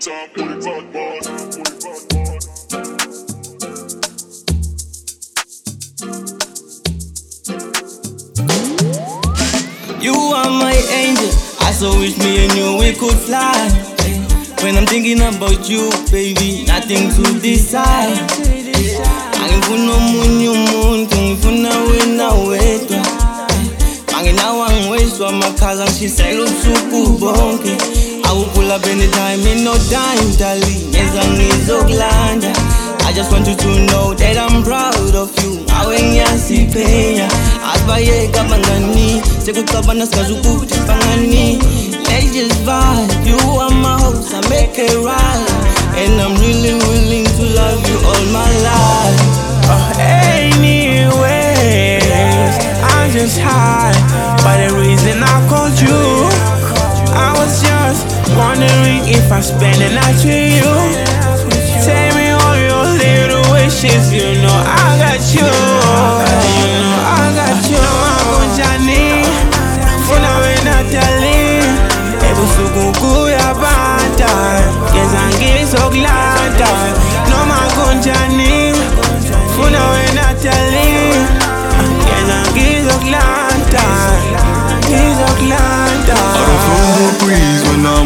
time. You are my angel. I so wish me and you we could fly. When I'm thinking about you, baby, nothing to decide. Angifuna omunye umuntu, ngifuna wena wedwa. Anginawo angiwezwa amakhaza ngishisela usuku bonke. I will pull up anytime, in no time, darling. Ngeza ngizokulanda. I just want you to know that I'm proud of you. Awe ngiyasiphenya. Asibayeka bangani, sekuxabana singazi ukuthi bangani. Let's just vibe. You are my host, I make it right. And I'm really willing to love you all my life. Uh, Anyways, I'm just high by the reason I called you. Wondering if I spend the night with you. Tell me all your little wishes, you know I got you. You know I got you. Magonjani, funa wena tali. Kunjani,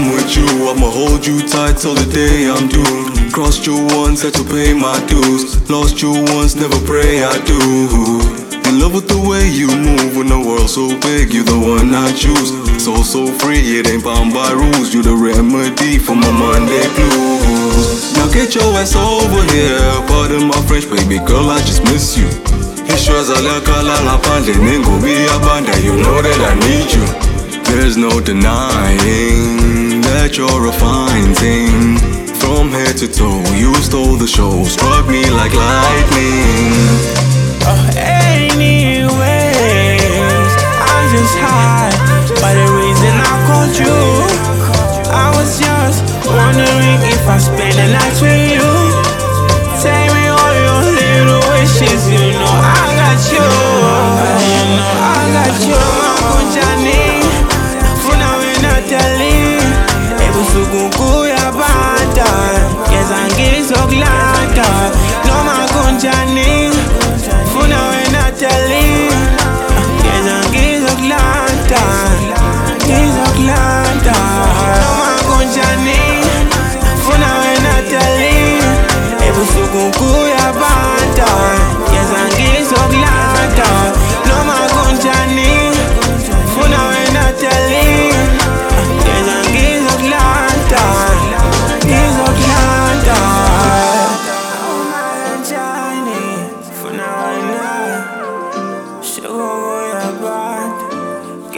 I'm with you. I'ma hold you tight till the day I'm doomed. Crossed you once, had to pay my dues. Lost you once, never pray I do. In love with the way you move when the world's so big, you're the one I choose. So, so free, it ain't bound by rules. You the remedy for my Monday blues. Now get your ass over here. Pardon my French, baby girl, I just miss you. ishwazalakala ngaphandle nengobi yabanda you know that i need you there's no denying that you're a fine thing from head to toe you stole the show struck me like lightning Oh, Anyways, I'm just high by the reason I called you. I was just wondering if I spend the night with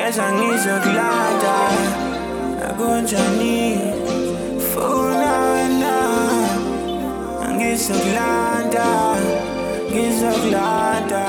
Ngeza ngizokulanda Akunjani Funa wena Ngizokulanda Ngizokulanda